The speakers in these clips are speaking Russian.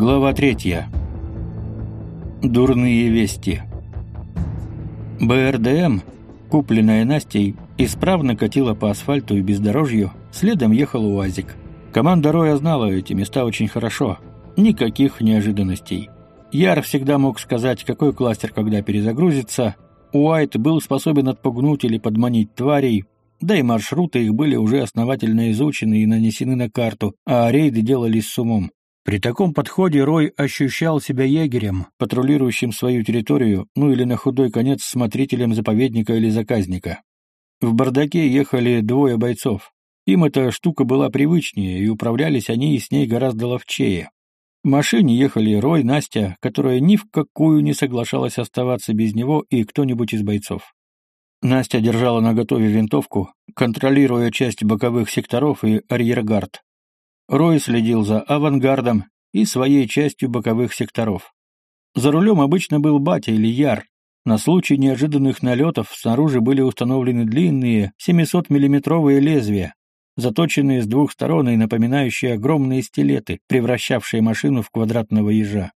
Глава третья. Дурные вести. БРДМ, купленная Настей, исправно катила по асфальту и бездорожью, следом ехал УАЗик. Команда Роя знала эти места очень хорошо. Никаких неожиданностей. Яр всегда мог сказать, какой кластер когда перезагрузится. Уайт был способен отпугнуть или подманить тварей, да и маршруты их были уже основательно изучены и нанесены на карту, а рейды делались с умом. При таком подходе Рой ощущал себя егерем, патрулирующим свою территорию, ну или на худой конец смотрителем заповедника или заказника. В бардаке ехали двое бойцов. Им эта штука была привычнее, и управлялись они с ней гораздо ловчее. В машине ехали Рой, Настя, которая ни в какую не соглашалась оставаться без него и кто-нибудь из бойцов. Настя держала наготове винтовку, контролируя часть боковых секторов и арьергард. Рой следил за авангардом и своей частью боковых секторов. За рулем обычно был батя или яр. На случай неожиданных налетов снаружи были установлены длинные 700-миллиметровые лезвия, заточенные с двух сторон и напоминающие огромные стилеты, превращавшие машину в квадратного ежа.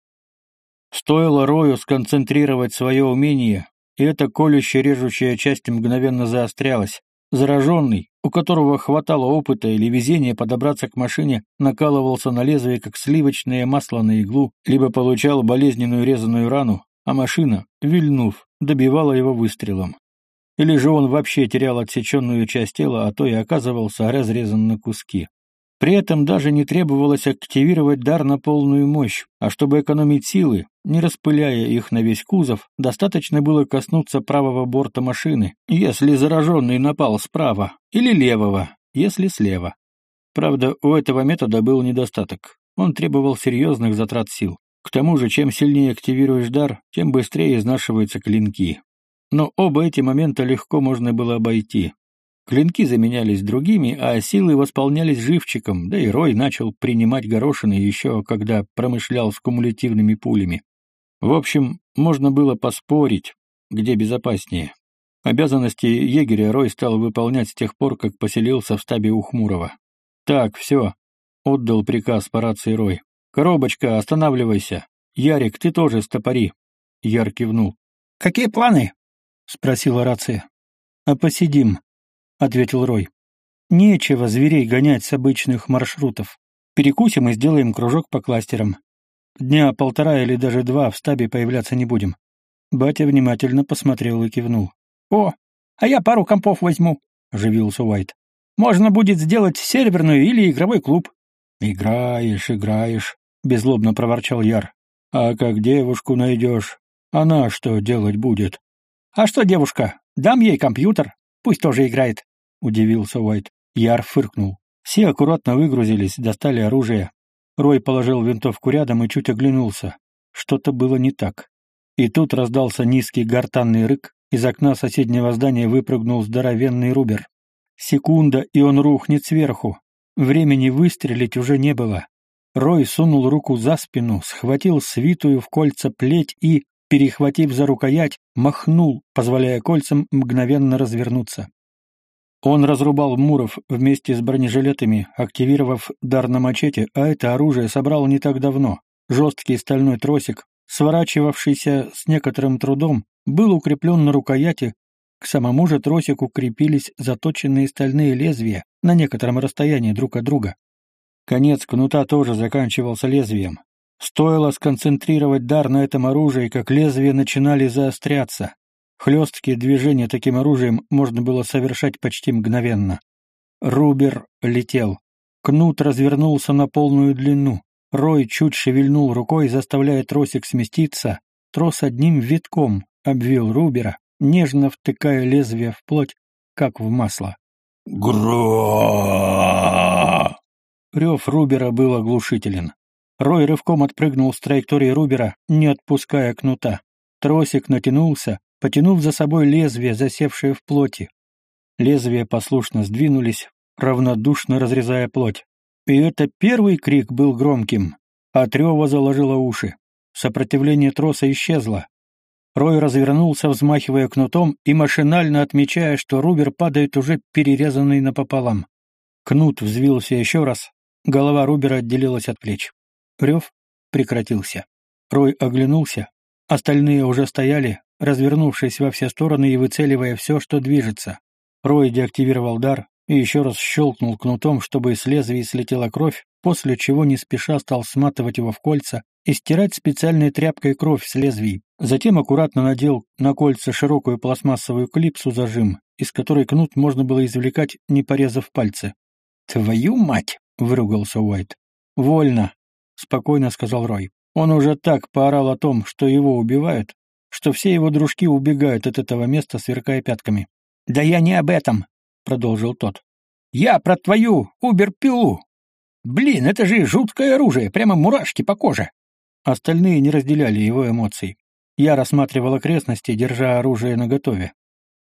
Стоило Рою сконцентрировать свое умение, и эта колюще-режущая часть мгновенно заострялась. Зараженный, у которого хватало опыта или везения подобраться к машине, накалывался на лезвие, как сливочное масло на иглу, либо получал болезненную резаную рану, а машина, вильнув, добивала его выстрелом. Или же он вообще терял отсеченную часть тела, а то и оказывался разрезан на куски. При этом даже не требовалось активировать дар на полную мощь, а чтобы экономить силы, не распыляя их на весь кузов, достаточно было коснуться правого борта машины, если зараженный напал справа, или левого, если слева. Правда, у этого метода был недостаток. Он требовал серьезных затрат сил. К тому же, чем сильнее активируешь дар, тем быстрее изнашиваются клинки. Но оба эти момента легко можно было обойти. Клинки заменялись другими, а силы восполнялись живчиком, да и Рой начал принимать горошины еще, когда промышлял с кумулятивными пулями. В общем, можно было поспорить, где безопаснее. Обязанности егеря Рой стал выполнять с тех пор, как поселился в стабе у Хмурого. «Так, все», — отдал приказ по рации Рой. «Коробочка, останавливайся. Ярик, ты тоже стопори». Яр кивнул. «Какие планы?» — спросила рация. «А посидим», ответил Рой. Нечего зверей гонять с обычных маршрутов. Перекусим и сделаем кружок по кластерам. Дня полтора или даже два в стабе появляться не будем. Батя внимательно посмотрел и кивнул. О, а я пару компов возьму, оживился Уайт. Можно будет сделать серверную или игровой клуб. Играешь, играешь, беззлобно проворчал Яр. А как девушку найдешь, она что делать будет? А что девушка? Дам ей компьютер, пусть тоже играет удивился Уайт. Яр фыркнул. Все аккуратно выгрузились, достали оружие. Рой положил винтовку рядом и чуть оглянулся. Что-то было не так. И тут раздался низкий гортанный рык, из окна соседнего здания выпрыгнул здоровенный рубер. Секунда, и он рухнет сверху. Времени выстрелить уже не было. Рой сунул руку за спину, схватил свитую в кольца плеть и, перехватив за рукоять, махнул, позволяя кольцам мгновенно развернуться. Он разрубал муров вместе с бронежилетами, активировав дар на мачете, а это оружие собрал не так давно. Жесткий стальной тросик, сворачивавшийся с некоторым трудом, был укреплен на рукояти, к самому же тросику крепились заточенные стальные лезвия на некотором расстоянии друг от друга. Конец кнута тоже заканчивался лезвием. Стоило сконцентрировать дар на этом оружии, как лезвия начинали заостряться. Хлесткие движения таким оружием можно было совершать почти мгновенно. Рубер летел. Кнут развернулся на полную длину. Рой чуть шевельнул рукой, заставляя тросик сместиться. Трос одним витком обвил Рубера, нежно втыкая лезвие в плоть, как в масло. Гра! Рев Рубера был оглушителен. Рой рывком отпрыгнул с траектории Рубера, не отпуская кнута. Тросик натянулся, потянув за собой лезвие, засевшее в плоти. Лезвия послушно сдвинулись, равнодушно разрезая плоть. И это первый крик был громким. От рева заложило уши. Сопротивление троса исчезло. Рой развернулся, взмахивая кнутом и машинально отмечая, что Рубер падает уже перерезанный напополам. Кнут взвился еще раз, голова Рубера отделилась от плеч. Рев, прекратился. Рой оглянулся. Остальные уже стояли, развернувшись во все стороны и выцеливая все, что движется. Рой деактивировал дар и еще раз щелкнул кнутом, чтобы с лезвия слетела кровь, после чего не спеша стал сматывать его в кольца и стирать специальной тряпкой кровь с лезвий. Затем аккуратно надел на кольца широкую пластмассовую клипсу зажим, из которой кнут можно было извлекать, не порезав пальцы. «Твою мать!» — выругался Уайт. «Вольно», — спокойно сказал Рой. Он уже так поорал о том, что его убивают, что все его дружки убегают от этого места, сверкая пятками. «Да я не об этом», — продолжил тот. «Я про твою уберпилу. Блин, это же жуткое оружие, прямо мурашки по коже». Остальные не разделяли его эмоций. Я рассматривал окрестности, держа оружие наготове.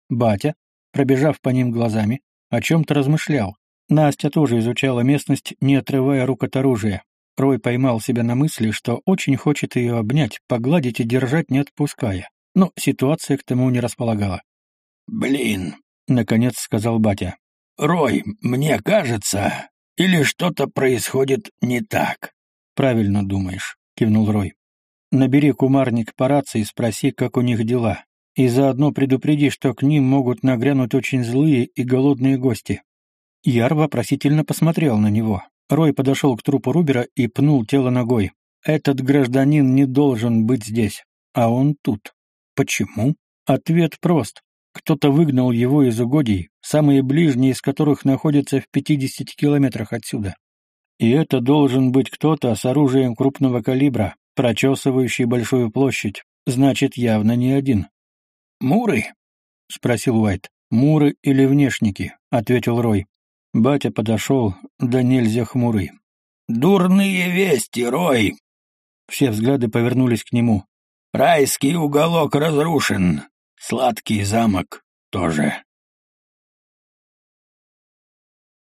Батя, пробежав по ним глазами, о чем-то размышлял. Настя тоже изучала местность, не отрывая рук от оружия. Рой поймал себя на мысли, что очень хочет ее обнять, погладить и держать, не отпуская. Но ситуация к тому не располагала. «Блин», — наконец сказал батя. «Рой, мне кажется, или что-то происходит не так?» «Правильно думаешь», — кивнул Рой. «Набери кумарник по рации и спроси, как у них дела. И заодно предупреди, что к ним могут нагрянуть очень злые и голодные гости». Яр вопросительно посмотрел на него. Рой подошел к трупу Рубера и пнул тело ногой. «Этот гражданин не должен быть здесь, а он тут. Почему?» Ответ прост. Кто-то выгнал его из угодий, самые ближние из которых находятся в 50 километрах отсюда. И это должен быть кто-то с оружием крупного калибра, прочесывающий большую площадь, значит, явно не один. «Муры?» — спросил Уайт. «Муры или внешники?» — ответил Рой. Батя подошел, да нельзя хмурый. «Дурные вести, Рой!» Все взгляды повернулись к нему. «Райский уголок разрушен. Сладкий замок тоже».